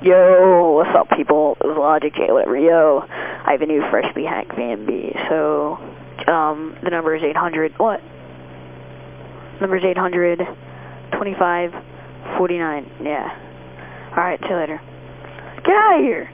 Yo, what's up, people? It's was Logic J, whatever. Yo, I have a new freshly hacked VMB. So, um, the number is 800. What? Number is 800 25 49. Yeah. Alright, see you later. Get out of here!